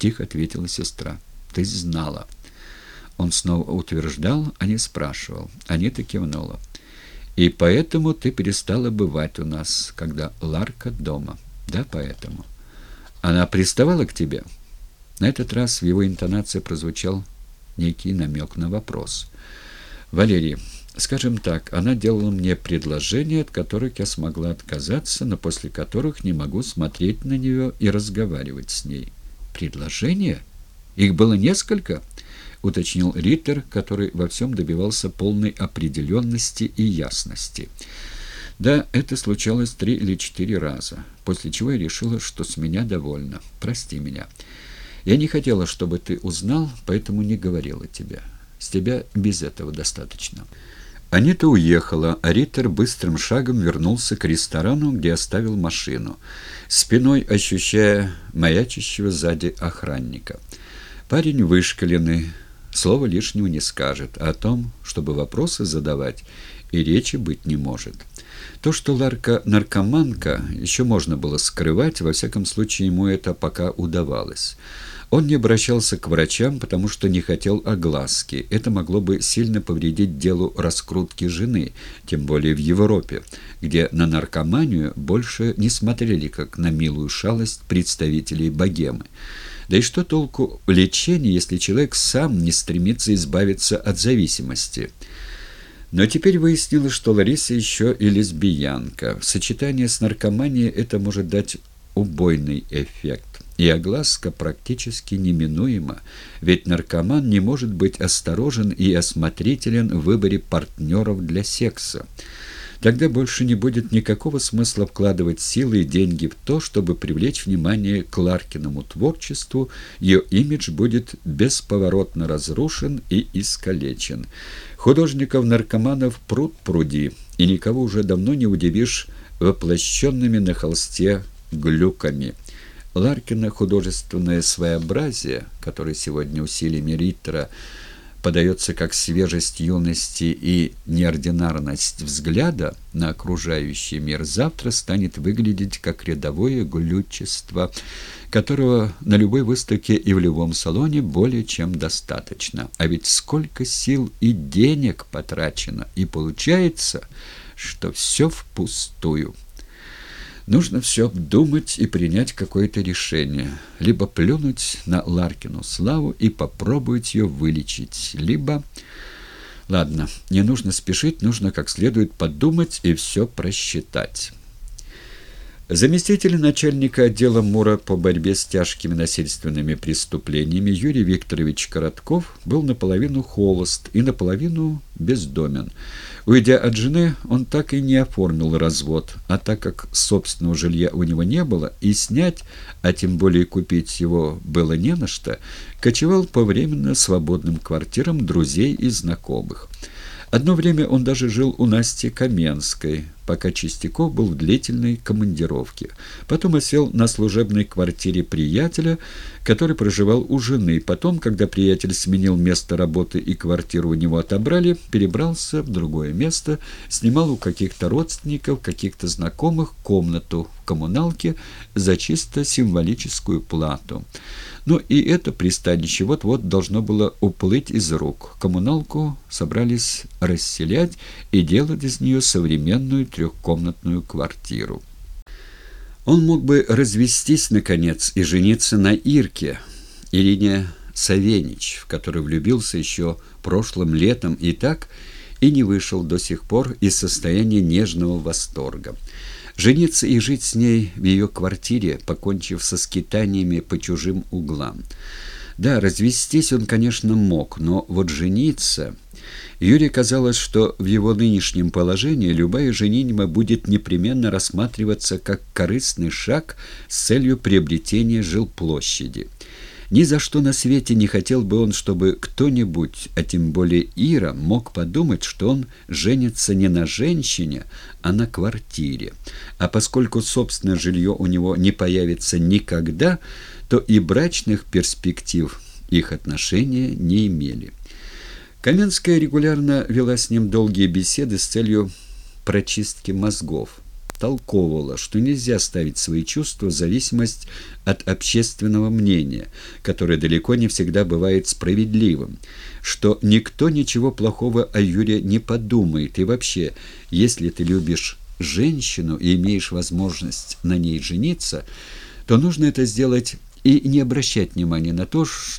тихо ответила сестра. «Ты знала». Он снова утверждал, а не спрашивал. Анита кивнула. «И поэтому ты перестала бывать у нас, когда Ларка дома». «Да, поэтому». «Она приставала к тебе?» На этот раз в его интонации прозвучал некий намек на вопрос. «Валерий, скажем так, она делала мне предложения, от которых я смогла отказаться, но после которых не могу смотреть на нее и разговаривать с ней». «Предложения? Их было несколько?» — уточнил Риттер, который во всем добивался полной определенности и ясности. «Да, это случалось три или четыре раза, после чего я решила, что с меня довольно. Прости меня». Я не хотела, чтобы ты узнал, поэтому не говорила тебе. С тебя без этого достаточно». Анита уехала, а Риттер быстрым шагом вернулся к ресторану, где оставил машину, спиной ощущая маячащего сзади охранника. Парень вышкаленный, слова лишнего не скажет, а о том, чтобы вопросы задавать, и речи быть не может. То, что Ларка наркоманка, еще можно было скрывать, во всяком случае ему это пока удавалось. Он не обращался к врачам, потому что не хотел огласки. Это могло бы сильно повредить делу раскрутки жены, тем более в Европе, где на наркоманию больше не смотрели как на милую шалость представителей богемы. Да и что толку в лечении, если человек сам не стремится избавиться от зависимости? Но теперь выяснилось, что Лариса еще и лесбиянка. В сочетании с наркоманией это может дать убойный эффект. И огласка практически неминуема, ведь наркоман не может быть осторожен и осмотрителен в выборе партнеров для секса. Тогда больше не будет никакого смысла вкладывать силы и деньги в то, чтобы привлечь внимание к Ларкиному творчеству, ее имидж будет бесповоротно разрушен и искалечен. Художников-наркоманов пруд пруди, и никого уже давно не удивишь воплощенными на холсте глюками – Ларкина художественное своеобразие, которое сегодня усилиями Риттера подается как свежесть юности и неординарность взгляда на окружающий мир, завтра станет выглядеть как рядовое глючество, которого на любой выставке и в любом салоне более чем достаточно. А ведь сколько сил и денег потрачено, и получается, что все впустую. Нужно все обдумать и принять какое-то решение. Либо плюнуть на Ларкину славу и попробовать ее вылечить, либо... Ладно, не нужно спешить, нужно как следует подумать и все просчитать». Заместитель начальника отдела МУРа по борьбе с тяжкими насильственными преступлениями Юрий Викторович Коротков был наполовину холост и наполовину бездомен. Уйдя от жены, он так и не оформил развод, а так как собственного жилья у него не было, и снять, а тем более купить его было не на что, кочевал по временно свободным квартирам друзей и знакомых. Одно время он даже жил у Насти Каменской, пока Чистяков был в длительной командировке. Потом осел на служебной квартире приятеля, который проживал у жены. Потом, когда приятель сменил место работы и квартиру у него отобрали, перебрался в другое место, снимал у каких-то родственников, каких-то знакомых комнату в коммуналке за чисто символическую плату. Но и это пристанище вот-вот должно было уплыть из рук. Коммуналку собрались расселять и делать из нее современную трехкомнатную квартиру. Он мог бы развестись, наконец, и жениться на Ирке, Ирине Савенич, в которую влюбился еще прошлым летом и так и не вышел до сих пор из состояния нежного восторга. Жениться и жить с ней в ее квартире, покончив со скитаниями по чужим углам. Да, развестись он, конечно, мог, но вот жениться... Юре казалось, что в его нынешнем положении любая женитьба будет непременно рассматриваться как корыстный шаг с целью приобретения жилплощади. Ни за что на свете не хотел бы он, чтобы кто-нибудь, а тем более Ира, мог подумать, что он женится не на женщине, а на квартире. А поскольку собственное жилье у него не появится никогда, то и брачных перспектив их отношения не имели. Каменская регулярно вела с ним долгие беседы с целью прочистки мозгов. втолковывала, что нельзя ставить свои чувства в зависимость от общественного мнения, которое далеко не всегда бывает справедливым, что никто ничего плохого о Юре не подумает, и вообще, если ты любишь женщину и имеешь возможность на ней жениться, то нужно это сделать и не обращать внимания на то, что